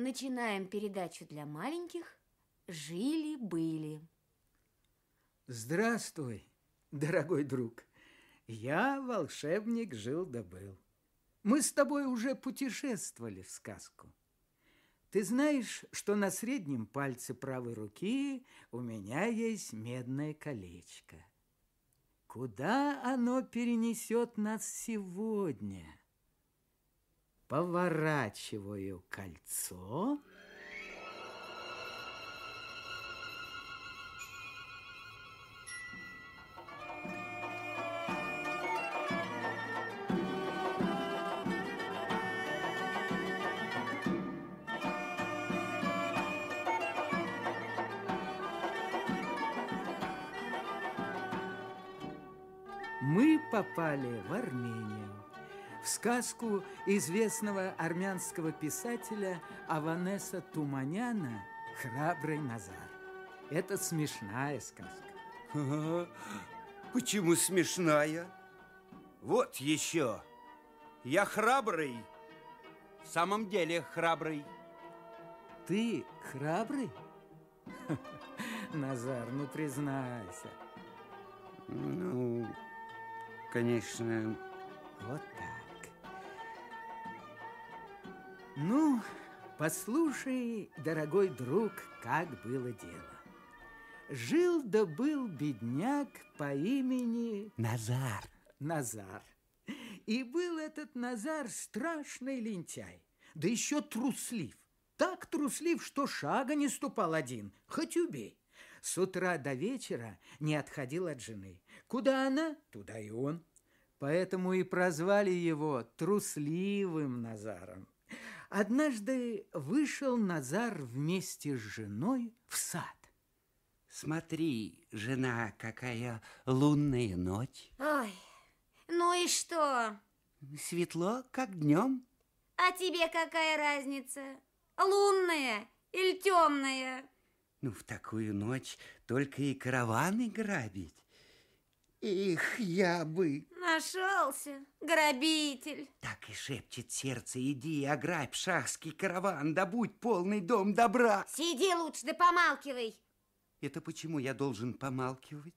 Начинаем передачу для маленьких «Жили-были». Здравствуй, дорогой друг. Я волшебник жил да. Мы с тобой уже путешествовали в сказку. Ты знаешь, что на среднем пальце правой руки у меня есть медное колечко. Куда оно перенесет нас сегодня? Поворачиваю кольцо. Мы попали в Армению сказку известного армянского писателя Аванеса Туманяна «Храбрый Назар». Это смешная сказка. Ага. Почему смешная? Вот еще. Я храбрый. В самом деле храбрый. Ты храбрый? Назар, ну признайся. Ну, конечно, вот так. Ну, послушай, дорогой друг, как было дело. Жил да был бедняк по имени... Назар. Назар. И был этот Назар страшный лентяй, да еще труслив. Так труслив, что шага не ступал один, хоть убей. С утра до вечера не отходил от жены. Куда она, туда и он. Поэтому и прозвали его трусливым Назаром. Однажды вышел Назар вместе с женой в сад. Смотри, жена, какая лунная ночь. Ой, ну и что? Светло, как днем. А тебе какая разница? Лунная или темная? Ну, в такую ночь только и караваны грабить. Их я бы... Нашелся, грабитель. Так и шепчет сердце, иди ограбь шахский караван, добудь полный дом добра. Сиди лучше, да помалкивай. Это почему я должен помалкивать?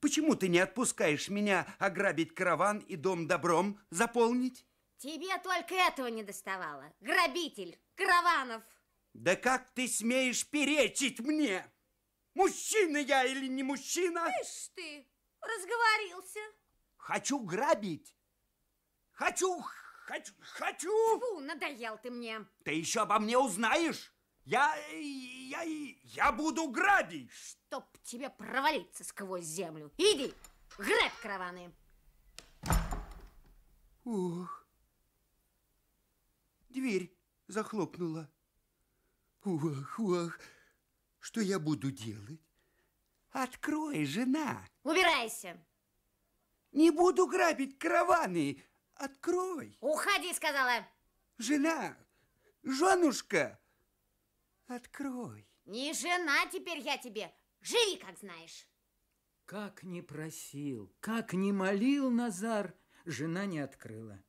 Почему ты не отпускаешь меня ограбить караван и дом добром заполнить? Тебе только этого не доставало. Грабитель караванов. Да как ты смеешь перечить мне? Мужчина я или не мужчина? Ишь ты, разговорился. Хочу грабить. Хочу, хочу, хочу. Фу, надоел ты мне. Ты еще обо мне узнаешь? Я, я, я буду грабить. Чтоб тебе провалиться сквозь землю. Иди, грабь караваны. Ух. Дверь захлопнула. Ух, ух. Что я буду делать? Открой, жена. Убирайся. Не буду грабить караваны. Открой. Уходи, сказала. Жена, женушка, открой. Не жена теперь я тебе. Живи, как знаешь. Как не просил, как не молил Назар, жена не открыла.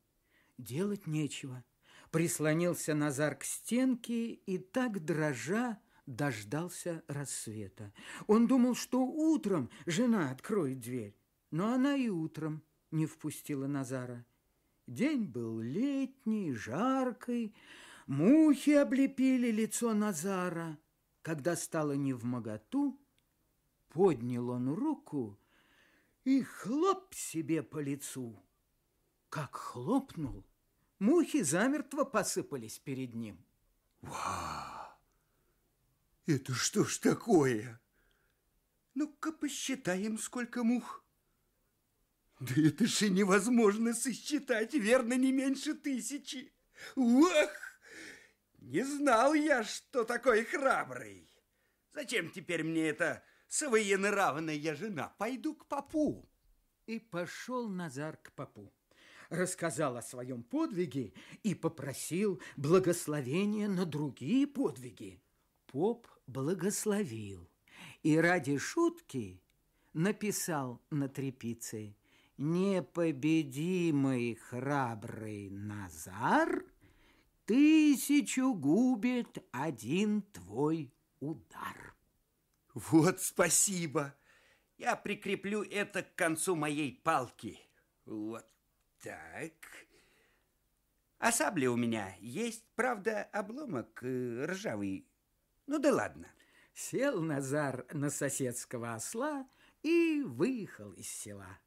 Делать нечего. Прислонился Назар к стенке и так дрожа дождался рассвета. Он думал, что утром жена откроет дверь, но она и утром не впустила Назара. День был летний, жаркий, мухи облепили лицо Назара. Когда стало невмоготу, поднял он руку и хлоп себе по лицу. Как хлопнул, мухи замертво посыпались перед ним. Вау! Это что ж такое? Ну-ка посчитаем, сколько мух. Да это же невозможно сосчитать, верно, не меньше тысячи. Ох! Не знал я, что такой храбрый. Зачем теперь мне эта своенравная жена? Пойду к попу. И пошел Назар к попу. Рассказал о своем подвиге и попросил благословения на другие подвиги. Поп благословил и ради шутки написал на трепице «Непобедимый храбрый Назар, ты Тысячу губит один твой удар. Вот спасибо. Я прикреплю это к концу моей палки. Вот так. А сабли у меня есть, правда, обломок э, ржавый. Ну да ладно. Сел Назар на соседского осла и выехал из села.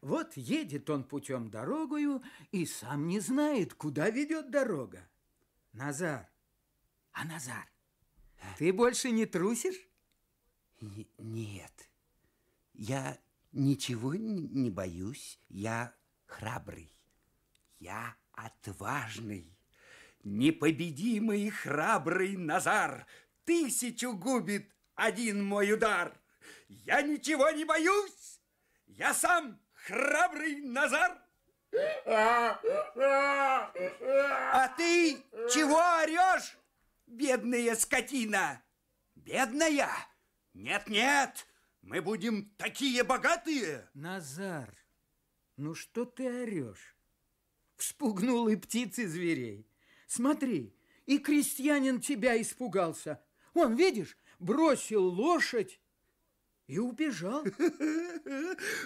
Вот едет он путем дорогою и сам не знает, куда ведет дорога. Назар, а Назар, ты больше не трусишь? Н- нет, я ничего не боюсь. Я храбрый. Я отважный. Непобедимый храбрый Назар. Тысячу губит один мой удар. Я ничего не боюсь. Я сам храбрый Назар. А ты чего орешь, бедная скотина? Бедная? Нет-нет, мы будем такие богатые. Назар, ну что ты орешь? Вспугнул и птиц, и зверей. Смотри, и крестьянин тебя испугался. Он, видишь, бросил лошадь и убежал.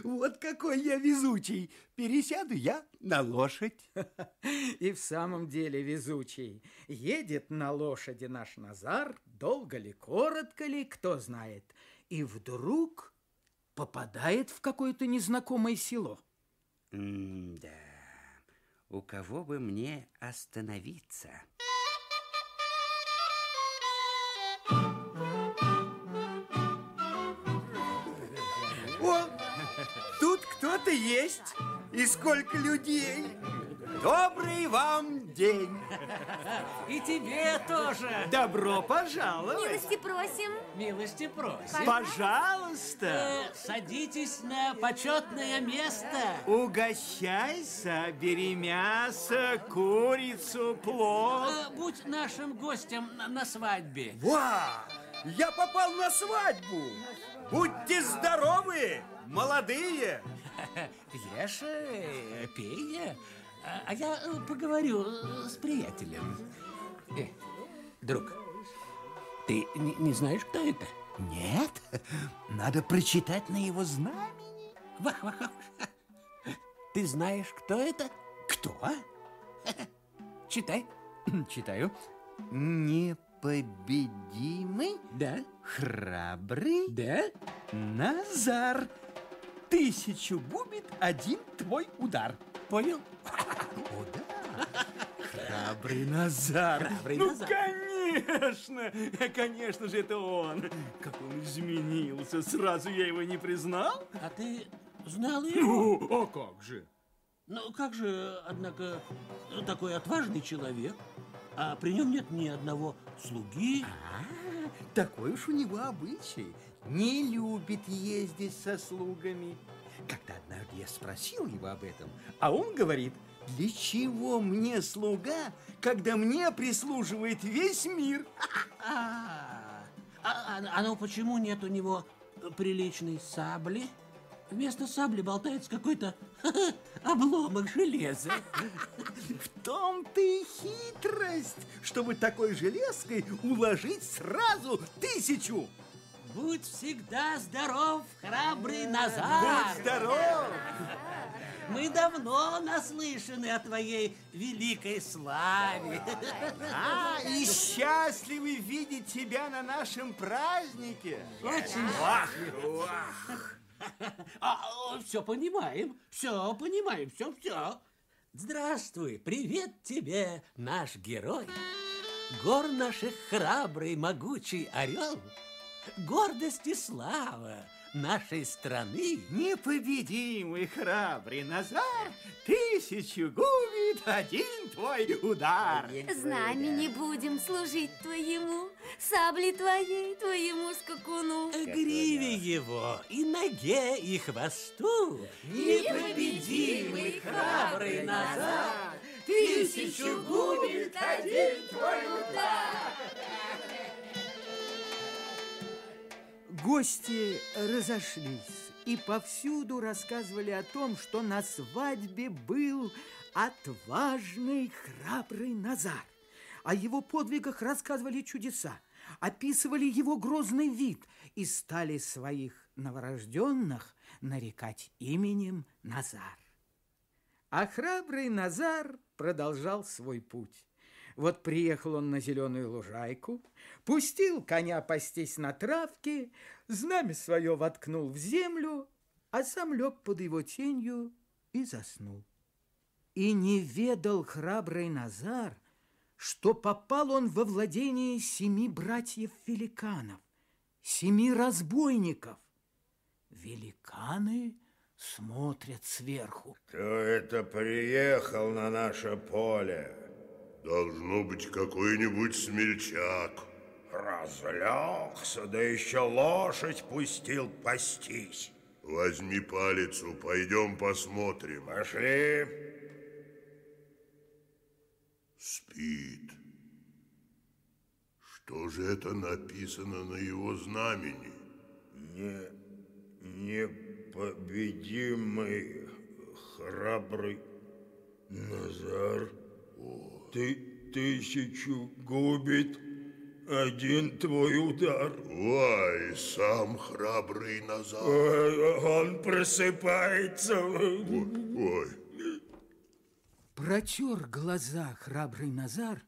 Вот какой я везучий. Пересяду я на лошадь. И в самом деле везучий. Едет на лошади наш Назар, долго ли, коротко ли, кто знает. И вдруг попадает в какое-то незнакомое село. Да, у кого бы мне остановиться? Кто-то есть. И сколько людей. Добрый вам день. И тебе тоже. Добро пожаловать. Милости просим. Милости просим. Пожалуйста. Э, Садитесь на почетное место. Угощайся, бери мясо, курицу, плов. Э, Будь нашим гостем на- на свадьбе. Ва! Я попал на свадьбу. Будьте здоровы, молодые. Ешь, э, пей. А а я э, поговорю э, с приятелем. Э, Друг, ты не, не знаешь, кто это? Нет, надо прочитать на его знамени. Вах, вах, вах. Ты знаешь, кто это? Кто? Читай. Читаю. Непобедимый, Да? храбрый Да? Назар. Тысячу губит один твой удар. Понял? О, да. Храбрый Назар. Храбрый ну, Назар. конечно, конечно же, это он. Как он изменился, сразу я его не признал. А ты знал его? Ну, а как же? Ну, как же, однако, такой отважный человек, а при нем нет ни одного слуги. А, такой уж у него обычай. Не любит ездить со слугами. Когда однажды я спросил его об этом, а он говорит, для чего мне слуга, когда мне прислуживает весь мир? А, а, а- а ну почему нет у него приличной сабли? Вместо сабли болтается какой-то обломок железа. В том-то и хитрость, чтобы такой железкой уложить сразу тысячу. Будь всегда здоров, храбрый Назар. Будь здоров! Мы давно наслышаны о твоей великой славе. А, и счастливы видеть тебя на нашем празднике. Очень А, все понимаем, все понимаем, все, все. Здравствуй, привет тебе, наш герой. Гор наших храбрый, могучий орел, гордость и слава нашей страны. Непобедимый храбрый Назар, тысячу губит один твой удар. Знамени будем служить твоему, сабли твоей, твоему скакуну. Гриве его и ноге, и хвосту Непобедимый храбрый Назар Тысячу губит один твой удар Гости разошлись и повсюду рассказывали о том, что на свадьбе был отважный храбрый Назар. О его подвигах рассказывали чудеса, описывали его грозный вид и стали своих новорожденных нарекать именем Назар. А храбрый Назар продолжал свой путь. Вот приехал он на зеленую лужайку, пустил коня пастись на травке, знамя свое воткнул в землю, а сам лег под его тенью и заснул. И не ведал храбрый Назар, что попал он во владение семи братьев-великанов, семи разбойников. Великаны смотрят сверху. Кто это приехал на наше поле? Должно быть какой-нибудь смельчак. Разлегся, да еще лошадь пустил пастись. Возьми палицу, пойдем посмотрим. Пошли. Спит. Что же это написано на его знамени? Не, непобедимый, храбрый Назар. Ты тысячу губит один твой удар. Ой, сам храбрый Назар. Он просыпается. Ой, ой. Протер глаза храбрый Назар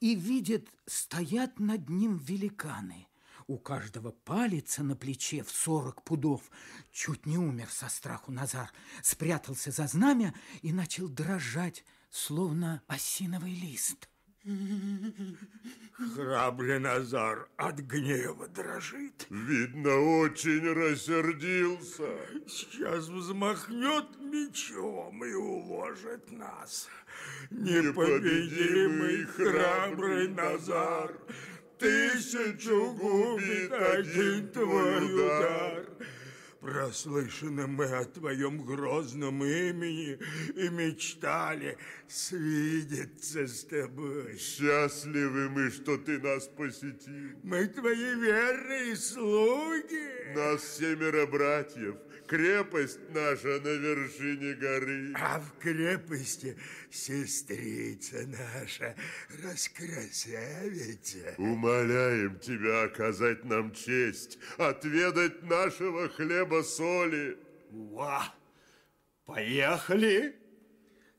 и видит, стоят над ним великаны. У каждого палица на плече в сорок пудов. Чуть не умер со страху Назар. Спрятался за знамя и начал дрожать, словно осиновый лист. Храбрый Назар от гнева дрожит. Видно, очень рассердился. Сейчас взмахнет мечом и уложит нас. Непобедимый храбрый Назар, Тысячу губит один твой удар. Прослышаны мы о твоем грозном имени и мечтали свидеться с тобой. Счастливы мы, что ты нас посетил. Мы твои верные слуги. Нас семеро братьев, крепость наша на вершине горы. А в крепости сестрица наша раскрасавица. Умоляем тебя оказать нам честь, отведать нашего хлеба соли. Ва! Поехали!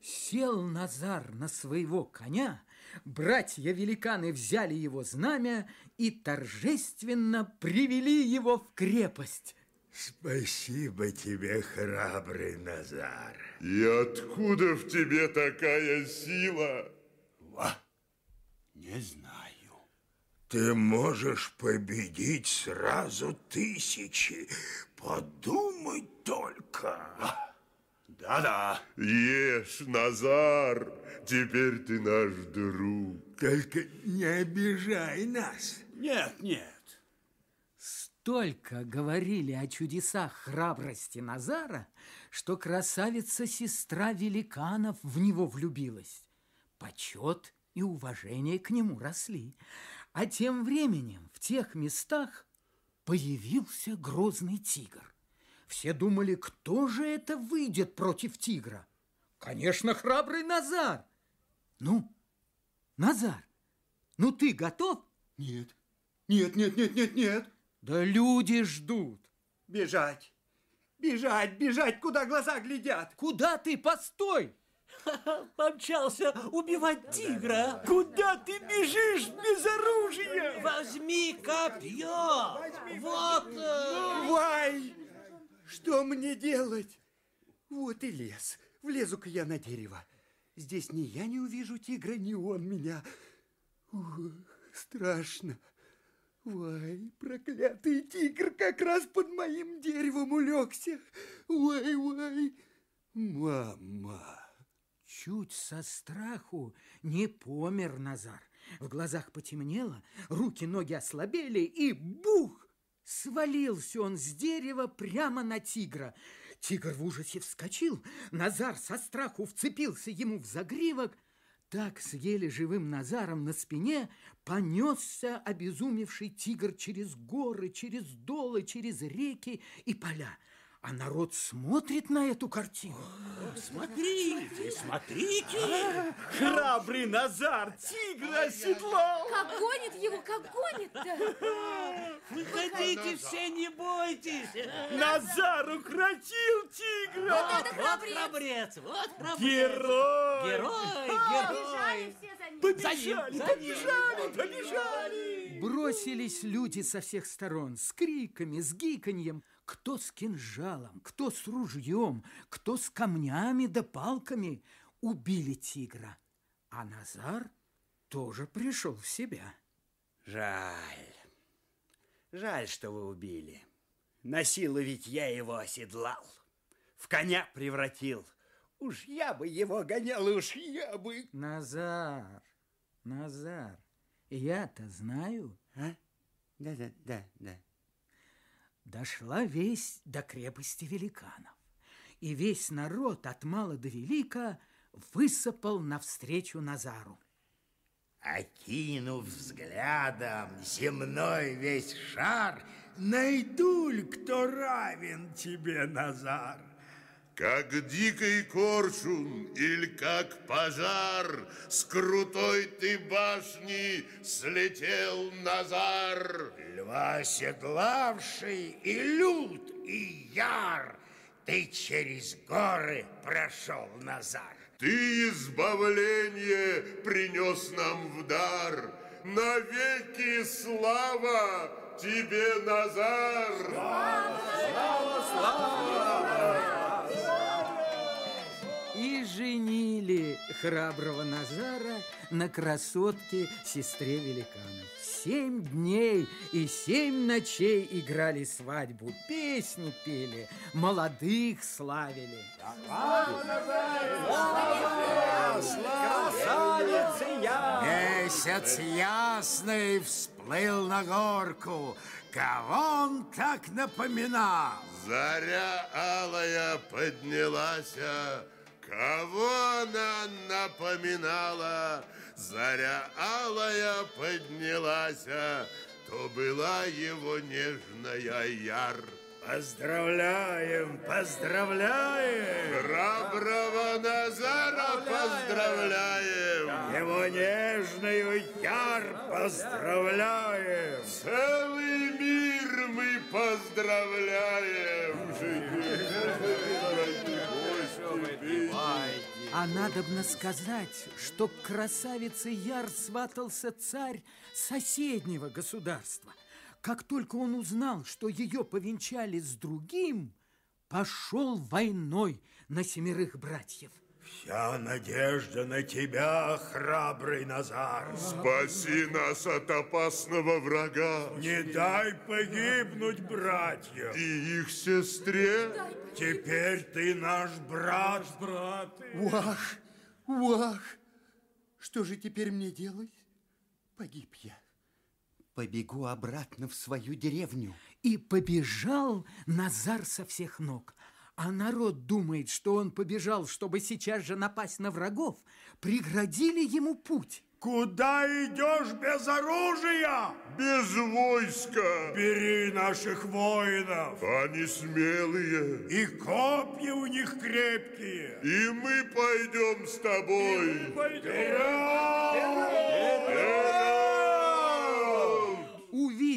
Сел Назар на своего коня, братья-великаны взяли его знамя и торжественно привели его в крепость. Спасибо тебе, храбрый Назар. И откуда в тебе такая сила? Ва! Не знаю. Ты можешь победить сразу тысячи. Подумай только. Да-да. Ешь, Назар, теперь ты наш друг. Только не обижай нас. Нет, нет. Столько говорили о чудесах храбрости Назара, что красавица-сестра великанов в него влюбилась. Почет и уважение к нему росли. А тем временем в тех местах появился грозный тигр. Все думали, кто же это выйдет против тигра? Конечно, храбрый Назар. Ну, Назар, ну ты готов? Нет. Нет, нет, нет, нет, нет. Да люди ждут. Бежать. Бежать, бежать, куда глаза глядят. Куда ты? Постой! Помчался убивать тигра. Куда ты бежишь без оружия? Возьми копье. Вот. э, Вай! Что мне делать? Вот и лес. Влезу-ка я на дерево. Здесь ни я не увижу тигра, ни он меня. Ух, страшно. Вай, проклятый тигр как раз под моим деревом улегся. Вай, вай. Мама. Чуть со страху не помер Назар. В глазах потемнело, руки, ноги ослабели, и бух! Свалился он с дерева прямо на тигра. Тигр в ужасе вскочил, Назар со страху вцепился ему в загривок. Так с еле живым Назаром на спине понесся обезумевший тигр через горы, через долы, через реки и поля. А народ смотрит на эту картину. Смотрите, смотрите. Храбрый Назар тигра оседлал. Как гонит его, как гонит-то! Выходите все, не бойтесь. Назар укротил тигра. Вот это Вот храбрец! храбрец, вот храбрец. Герой. Герой, герой. Бежали все за ним! Побежали, побежали, побежали. Бросились люди со всех сторон с криками, с гиканьем. Кто с кинжалом, кто с ружьем, кто с камнями да палками. Убили тигра. А Назар тоже пришел в себя. Жаль. Жаль, что вы убили. На силу ведь я его оседлал. В коня превратил. Уж я бы его гонял, уж я бы... Назар, Назар, я-то знаю. А? Да-да, да, да. Дошла весть до крепости великанов, и весь народ от мала до велика высыпал навстречу Назару. Окинув взглядом земной весь шар, Найду ли, кто равен тебе, Назар? Как дикий коршун или как пожар С крутой ты башни слетел Назар. Льва седлавший и лют, и яр, Ты через горы прошел, Назар. Ты избавление принес нам в дар. Навеки слава тебе, Назар! И женили храброго Назара на красотке сестре великанов. Семь дней и семь ночей играли свадьбу, песни пели, молодых славили. Красавица я. Месяц ясный всплыл на горку, Кого он так напоминал? Заря алая поднялась, кого она напоминала? Заря алая поднялась, то была его нежная яр. Поздравляем, поздравляем! Храброго Назара поздравляем! Его нежную яр поздравляем! Целый мир мы поздравляем! А надобно сказать, что к красавице Яр сватался царь соседнего государства. Как только он узнал, что ее повенчали с другим, пошел войной на семерых братьев. Вся надежда на тебя, храбрый Назар. Спаси нас от опасного врага Не дай погибнуть братьям. и их сестре. Теперь ты наш брат. Брат, Вах, вах. Что же теперь мне делать? Погиб я. Побегу обратно в свою деревню. И побежал Назар со всех ног. А народ думает, что он побежал, чтобы сейчас же напасть на врагов. Преградили ему путь. Куда идешь без оружия? Без войска. Бери наших воинов. Они смелые. И копья у них крепкие. И мы пойдем с тобой.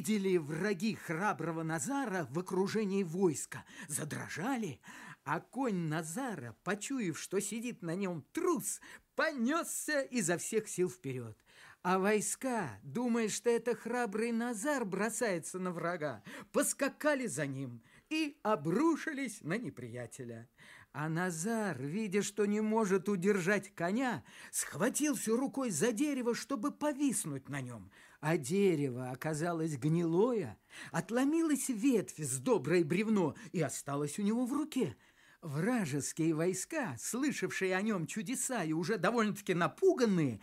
Увидели враги храброго Назара в окружении войска, задрожали, а конь Назара, почуяв, что сидит на нем трус, понесся изо всех сил вперед. А войска, думая, что это храбрый Назар бросается на врага, поскакали за ним и обрушились на неприятеля. А Назар, видя, что не может удержать коня, схватился рукой за дерево, чтобы повиснуть на нем. А дерево оказалось гнилое, отломилась ветвь с доброе бревно и осталось у него в руке. Вражеские войска, слышавшие о нем чудеса и уже довольно-таки напуганные,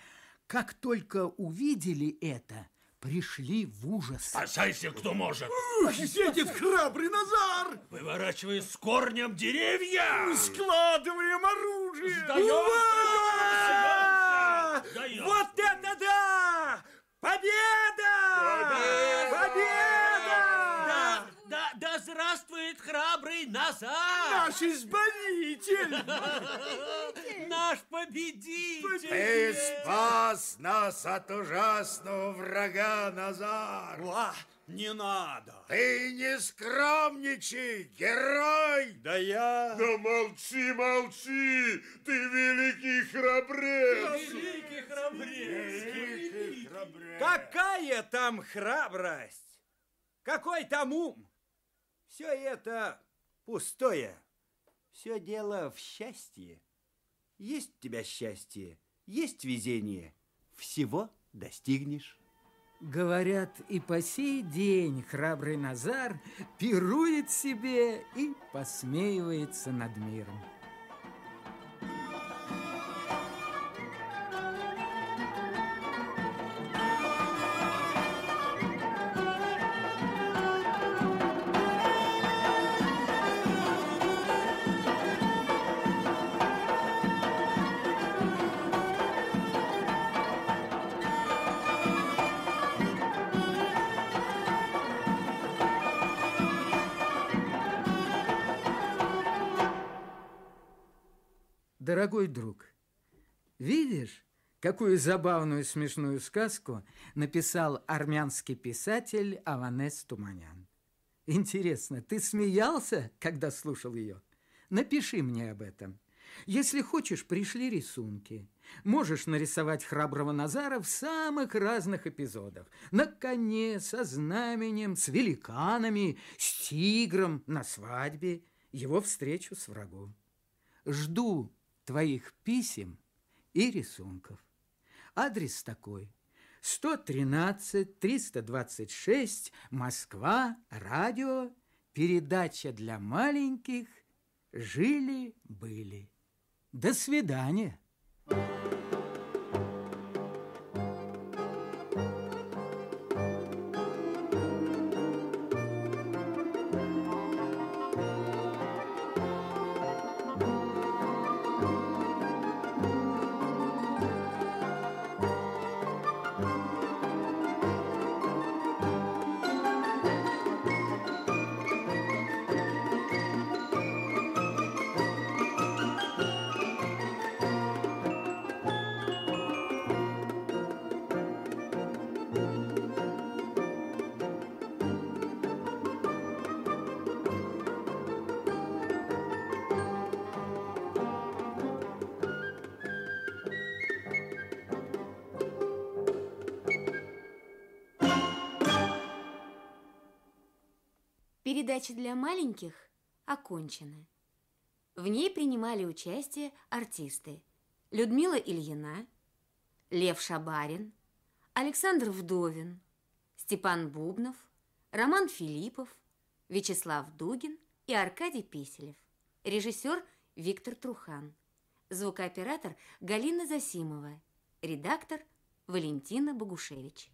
как только увидели это, пришли в ужас. спасайся, кто может. Едет храбрый Назар! Выворачивай с корнем деревья. Складываем оружие! Сдаем, Ура! сдаемся, сдаемся. Вот это да! Победа! Победа! Да, да, да здравствует храбрый Назар! Наш избавитель! Наш победитель! Ты спас нас от ужасного врага, Назар. Ла, не надо. Ты не скромничай, герой! Да я... Да молчи, молчи! Ты великий храбрец! Великий храбрец! Какая там храбрость? Какой там ум? Все это пустое. Все дело в счастье. Есть у тебя счастье, есть везение. Всего достигнешь. Говорят, и по сей день храбрый Назар пирует себе и посмеивается над миром. Дорогой друг, видишь, какую забавную смешную сказку написал армянский писатель Аванес Туманян? Интересно, ты смеялся, когда слушал ее? Напиши мне об этом. Если хочешь, пришли рисунки. Можешь нарисовать храброго Назара в самых разных эпизодах. На коне, со знаменем, с великанами, с тигром, на свадьбе, его встречу с врагом. Жду твоих писем и рисунков. Адрес такой. 113-326, Москва, радио, передача для маленьких «Жили-были». До свидания. Передача для маленьких окончена. В ней принимали участие артисты Людмила Ильина, Лев Шабарин, Александр Вдовин, Степан Бубнов, Роман Филиппов, Вячеслав Дугин и Аркадий Писелев. Режиссер Виктор Трухан. Звукооператор Галина Засимова. Редактор Валентина Богушевич.